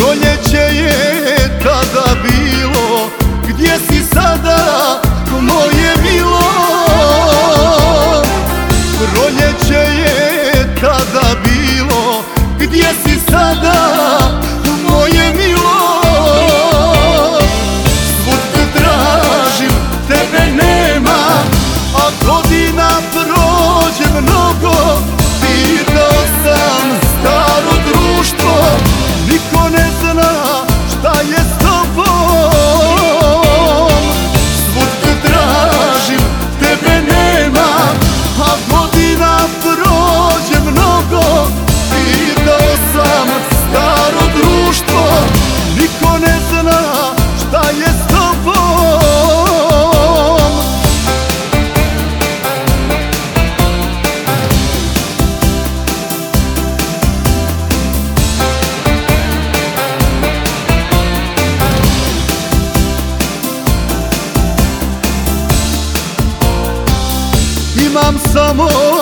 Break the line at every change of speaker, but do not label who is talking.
Proljeće je tada bilo. Gdje si sada moje milo? Proljeće je tada bilo. Gdje si sada moje milo amor.